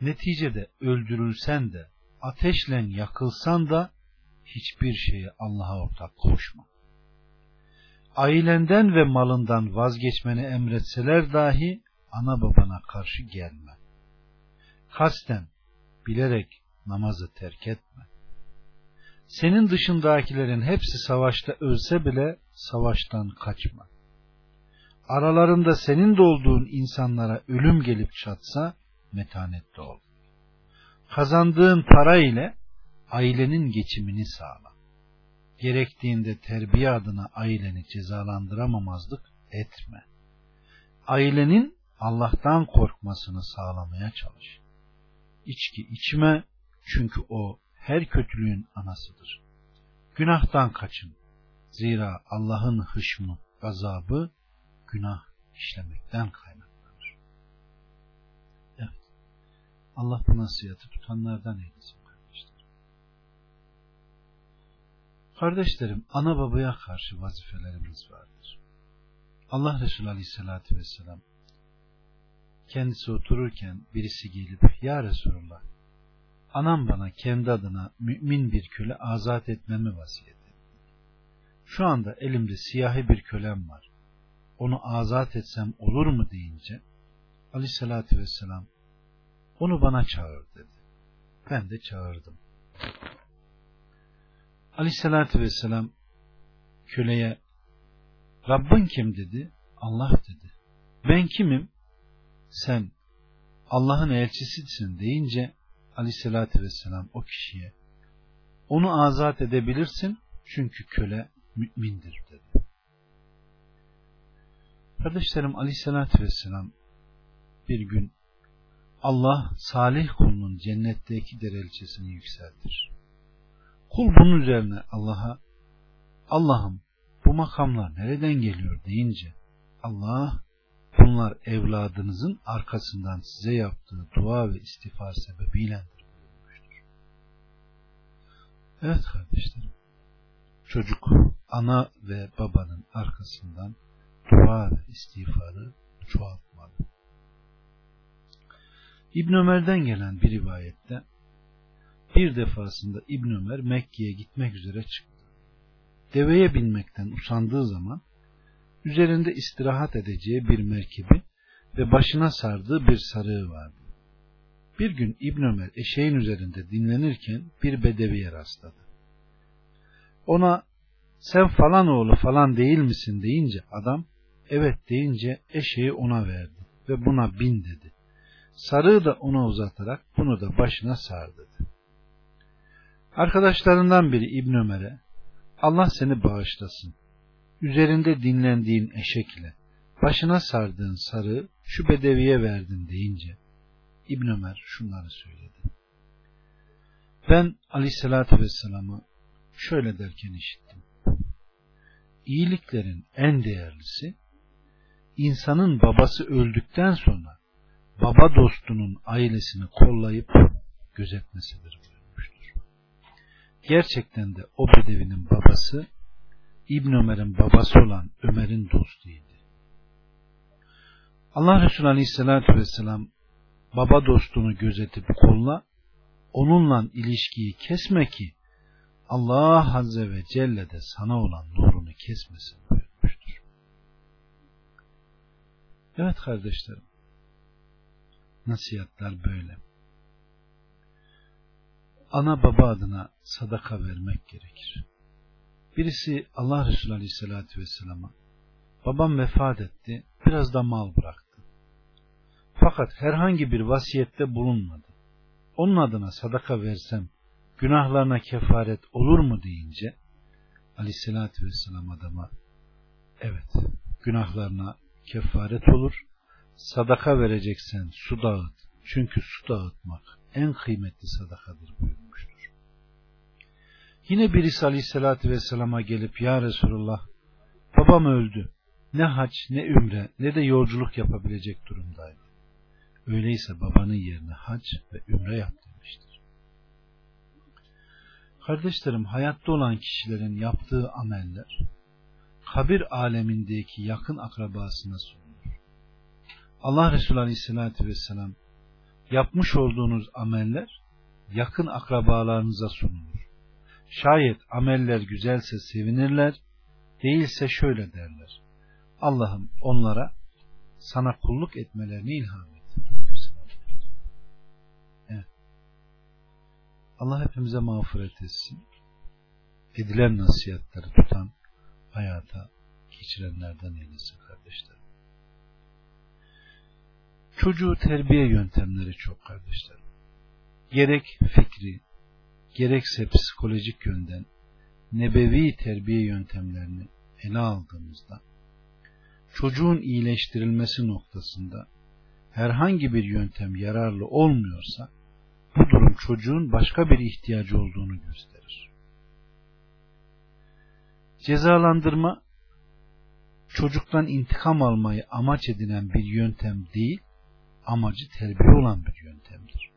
Neticede öldürülsen de ateşle yakılsan da hiçbir şeyi Allah'a ortak koşma. Ailenden ve malından vazgeçmeni emretseler dahi ana babana karşı gelme. Kasten, bilerek namazı terk etme. Senin dışındakilerin hepsi savaşta ölse bile savaştan kaçma. Aralarında senin de olduğun insanlara ölüm gelip çatsa metanetli ol. Kazandığın para ile ailenin geçimini sağla. Gerektiğinde terbiye adına aileni cezalandıramamazlık etme. Ailenin Allah'tan korkmasını sağlamaya çalış. İçki içme çünkü o her kötülüğün anasıdır. Günahtan kaçın. Zira Allah'ın hışmı, gazabı günah işlemekten kaynaklanır. Evet. Allah bu nasihatı tutanlardan eylesin. Kardeşlerim, ana babaya karşı vazifelerimiz vardır. Allah Resulü Aleyhisselatü Vesselam kendisi otururken birisi gelip Ya Resulullah anam bana kendi adına mümin bir köle azat etmemi vasiyet etti. Şu anda elimde siyahi bir kölem var. Onu azat etsem olur mu deyince Aleyhisselatü Vesselam onu bana çağır dedi. Ben de çağırdım. Aleyhissalatü vesselam köleye Rabbin kim dedi? Allah dedi. Ben kimim? Sen Allah'ın elçisisin deyince Aleyhissalatü vesselam o kişiye onu azat edebilirsin çünkü köle mümindir dedi. Kardeşlerim Aleyhissalatü vesselam bir gün Allah salih kulunun cennetteki derecesini yükseltir. Kul bunun üzerine Allah'a Allah'ım bu makamlar nereden geliyor deyince Allah bunlar evladınızın arkasından size yaptığı dua ve istiğfar sebebiyledir buyurmuştur. Evet kardeşlerim çocuk ana ve babanın arkasından dua ve istiğfarı çoğaltmalı. İbn Ömer'den gelen bir rivayette bir defasında İbn Ömer Mekke'ye gitmek üzere çıktı. Deveye binmekten usandığı zaman üzerinde istirahat edeceği bir merkebi ve başına sardığı bir sarığı vardı. Bir gün İbn Ömer eşeğin üzerinde dinlenirken bir bedeviye rastladı. Ona sen falan oğlu falan değil misin deyince adam evet deyince eşeği ona verdi ve buna bin dedi. Sarığı da ona uzatarak bunu da başına sar dedi. Arkadaşlarından biri İbn Ömer'e Allah seni bağışlasın. üzerinde dinlendiğin eşek ile başına sardığın sarığı şu bedeviye verdin deyince İbn Ömer şunları söyledi. Ben aleyhissalatü vesselam'ı şöyle derken işittim. İyiliklerin en değerlisi insanın babası öldükten sonra baba dostunun ailesini kollayıp gözetmesidir. Gerçekten de o bedevinin babası İbn Ömer'in babası olan Ömer'in dostuydu. Allah Resulü Aleyhisselatü Vesselam baba dostunu gözetip kolla, onunla ilişkiyi kesme ki Allah Azze ve Celle de sana olan nurunu kesmesin buyurmuştur. Evet kardeşlerim, nasihatler böyle. Ana baba adına sadaka vermek gerekir. Birisi Allah Resulü Aleyhisselatü Vesselam'a babam vefat etti, biraz da mal bıraktı. Fakat herhangi bir vasiyette bulunmadı. Onun adına sadaka versem günahlarına kefaret olur mu deyince Aleyhisselatü Vesselam adama evet günahlarına kefaret olur. Sadaka vereceksen su dağıt. Çünkü su dağıtmak en kıymetli sadakadır buyurmuştur. Yine birisi Aleyhisselatü Vesselam'a gelip Ya Resulullah babam öldü. Ne haç ne ümre ne de yolculuk yapabilecek durumdaydı. Öyleyse babanın yerine hac ve ümre yap demiştir. Kardeşlerim hayatta olan kişilerin yaptığı ameller kabir alemindeki yakın akrabasına sunulur. Allah Resulü Aleyhisselatü Vesselam yapmış olduğunuz ameller yakın akrabalarınıza sunulur. Şayet ameller güzelse sevinirler, değilse şöyle derler. Allah'ım onlara sana kulluk etmelerini ilham et. Allah hepimize mağfiret etsin. Edilen nasihatleri tutan, hayata geçirenlerden eylesin kardeşlerim. Çocuğu terbiye yöntemleri çok kardeşlerim. Gerek fikri, gerekse psikolojik yönden nebevi terbiye yöntemlerini ele aldığımızda çocuğun iyileştirilmesi noktasında herhangi bir yöntem yararlı olmuyorsa bu durum çocuğun başka bir ihtiyacı olduğunu gösterir. Cezalandırma çocuktan intikam almayı amaç edinen bir yöntem değil, amacı terbiye olan bir yöntemdir.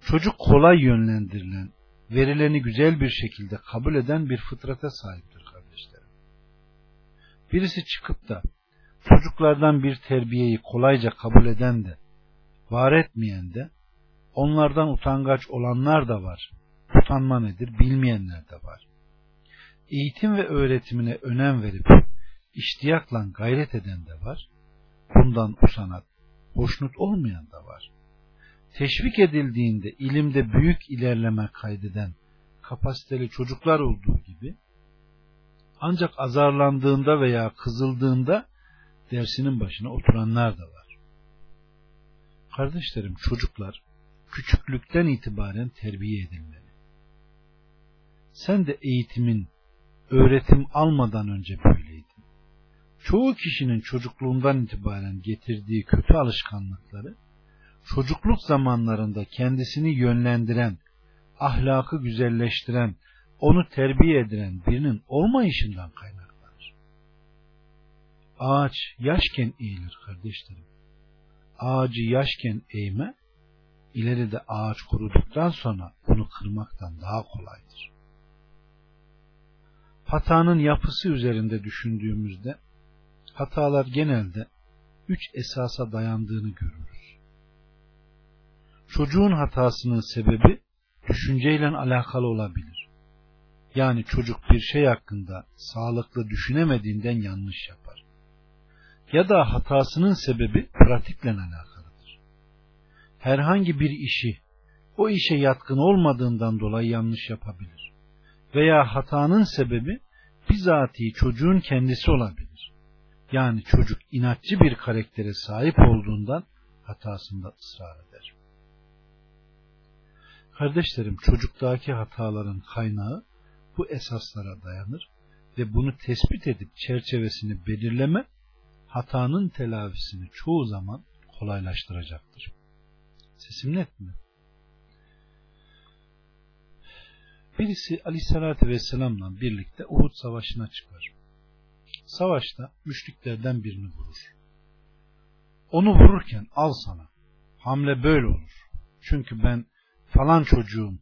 Çocuk kolay yönlendirilen, verileni güzel bir şekilde kabul eden bir fıtrata sahiptir kardeşlerim. Birisi çıkıp da çocuklardan bir terbiyeyi kolayca kabul eden de, var etmeyen de, onlardan utangaç olanlar da var. Utanma nedir bilmeyenler de var. Eğitim ve öğretimine önem verip iştiyakla gayret eden de var. Bundan usanat, hoşnut olmayan da var. Teşvik edildiğinde ilimde büyük ilerleme kaydeden kapasiteli çocuklar olduğu gibi ancak azarlandığında veya kızıldığında dersinin başına oturanlar da var. Kardeşlerim çocuklar küçüklükten itibaren terbiye edilmeli. Sen de eğitimin, öğretim almadan önce böyleydin. Çoğu kişinin çocukluğundan itibaren getirdiği kötü alışkanlıkları çocukluk zamanlarında kendisini yönlendiren, ahlakı güzelleştiren, onu terbiye edilen birinin olmayışından kaynaklanır. Ağaç yaşken eğilir kardeşlerim. Ağacı yaşken eğme, ileride ağaç kuruduktan sonra onu kırmaktan daha kolaydır. Hatanın yapısı üzerinde düşündüğümüzde hatalar genelde üç esasa dayandığını görürüz. Çocuğun hatasının sebebi düşünceyle alakalı olabilir. Yani çocuk bir şey hakkında sağlıklı düşünemediğinden yanlış yapar. Ya da hatasının sebebi pratikle alakalıdır. Herhangi bir işi o işe yatkın olmadığından dolayı yanlış yapabilir. Veya hatanın sebebi bizatihi çocuğun kendisi olabilir. Yani çocuk inatçı bir karaktere sahip olduğundan hatasında ısrar eder. Kardeşlerim çocuktaki hataların kaynağı bu esaslara dayanır ve bunu tespit edip çerçevesini belirleme hatanın telafisini çoğu zaman kolaylaştıracaktır. Sesim net mi? Birisi Aleyhisselatü Vesselam'la birlikte Uhud Savaşı'na çıkar. Savaşta müşriklerden birini vurur. Onu vururken al sana. Hamle böyle olur. Çünkü ben falan çocuğum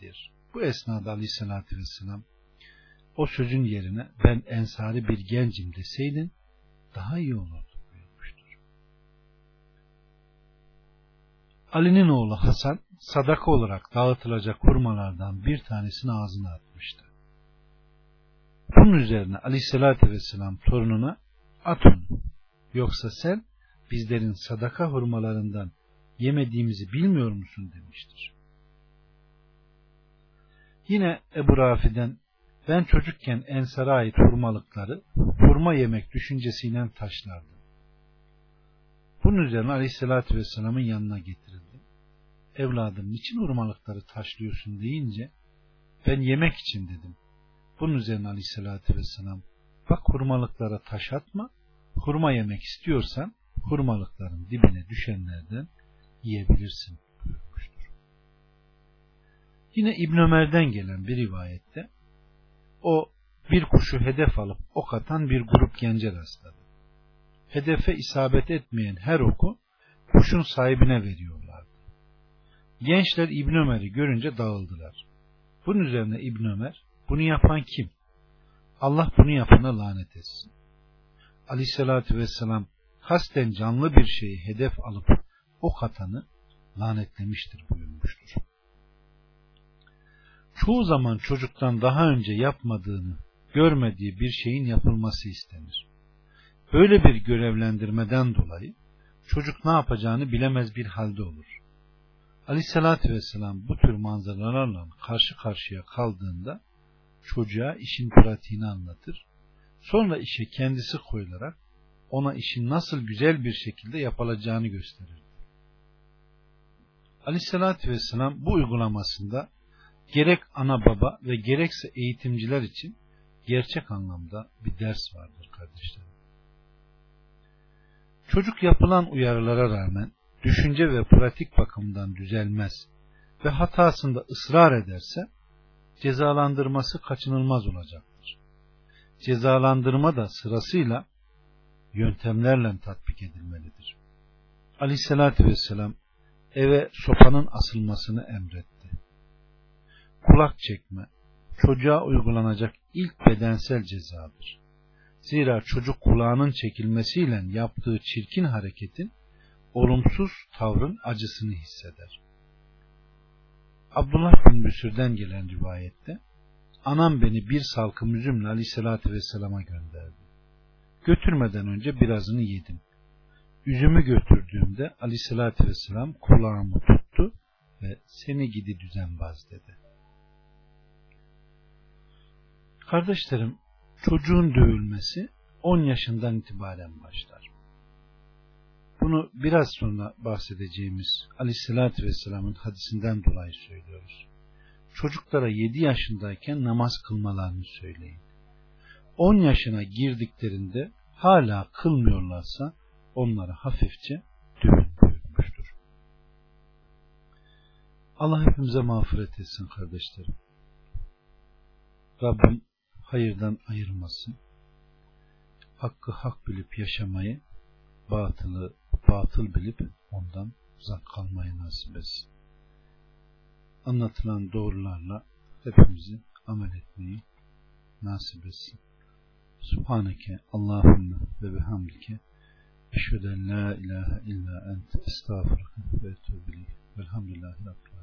der. Bu esnada Aleyhisselatü Vesselam o sözün yerine ben ensari bir gencim deseydin daha iyi olurdu buyurmuştur. Ali'nin oğlu Hasan sadaka olarak dağıtılacak hurmalardan bir tanesini ağzına atmıştı. Bunun üzerine Aleyhisselatü Vesselam torununa at onu. Yoksa sen bizlerin sadaka hurmalarından yemediğimizi bilmiyor musun demiştir. Yine Ebu Rafi'den ben çocukken Ensar'a ait hurmalıkları hurma yemek düşüncesiyle taşlardım. Bunun üzerine Aleyhisselatü Vesselam'ın yanına getirildi. Evladım niçin hurmalıkları taşlıyorsun deyince ben yemek için dedim. Bunun üzerine Aleyhisselatü Vesselam bak hurmalıklara taş atma hurma yemek istiyorsan hurmalıkların dibine düşenlerden yiyebilirsin buyurmuştur. Yine İbn Ömer'den gelen bir rivayette o bir kuşu hedef alıp ok atan bir grup gence rastladı. Hedefe isabet etmeyen her oku kuşun sahibine veriyorlardı. Gençler İbn Ömer'i görünce dağıldılar. Bunun üzerine İbn Ömer bunu yapan kim? Allah bunu yapana lanet etsin. Aleyhissalatü vesselam kasten canlı bir şeyi hedef alıp ok atanı lanetlemiştir buyurmuştur. Çoğu zaman çocuktan daha önce yapmadığını, görmediği bir şeyin yapılması istenir. Böyle bir görevlendirmeden dolayı çocuk ne yapacağını bilemez bir halde olur. Aleyhissalatü vesselam bu tür manzaralarla karşı karşıya kaldığında çocuğa işin pratiğini anlatır. Sonra işe kendisi koyularak ona işin nasıl güzel bir şekilde yapılacağını gösterir. Aleyhissalatü vesselam bu uygulamasında gerek ana baba ve gerekse eğitimciler için gerçek anlamda bir ders vardır kardeşlerim. Çocuk yapılan uyarılara rağmen düşünce ve pratik bakımdan düzelmez ve hatasında ısrar ederse cezalandırması kaçınılmaz olacaktır. Cezalandırma da sırasıyla yöntemlerle tatbik edilmelidir. Aleyhissalatü vesselam eve sopanın asılmasını emretti. Kulak çekme, çocuğa uygulanacak ilk bedensel cezadır. Zira çocuk kulağının çekilmesiyle yaptığı çirkin hareketin olumsuz tavrın acısını hisseder. Abdullah bin Büsür'den gelen rivayette anam beni bir salkım üzümle aleyhissalatü vesselama gönderdi. Götürmeden önce birazını yedim. Üzümü götürdüğümde aleyhissalatü vesselam kulağımı tuttu ve seni gidi düzenbaz dedi. Kardeşlerim, çocuğun dövülmesi 10 yaşından itibaren başlar. Bunu biraz sonra bahsedeceğimiz Aleyhisselatü Vesselam'ın hadisinden dolayı söylüyoruz. Çocuklara 7 yaşındayken namaz kılmalarını söyleyin. 10 yaşına girdiklerinde hala kılmıyorlarsa onları hafifçe dövün buyurmuştur. Allah hepimize mağfiret etsin kardeşlerim. Rabbim hayırdan ayırmasın. Hakkı hak bilip yaşamayı, batılı batıl bilip ondan uzak kalmayı nasip etsin. Anlatılan doğrularla hepimizi amel etmeyi nasip etsin. Subhaneke Allahümme ve bihamdike Eşveden la ilahe illa ent estağfurullah ve etûbileyh. Velhamdülillahi Rabbil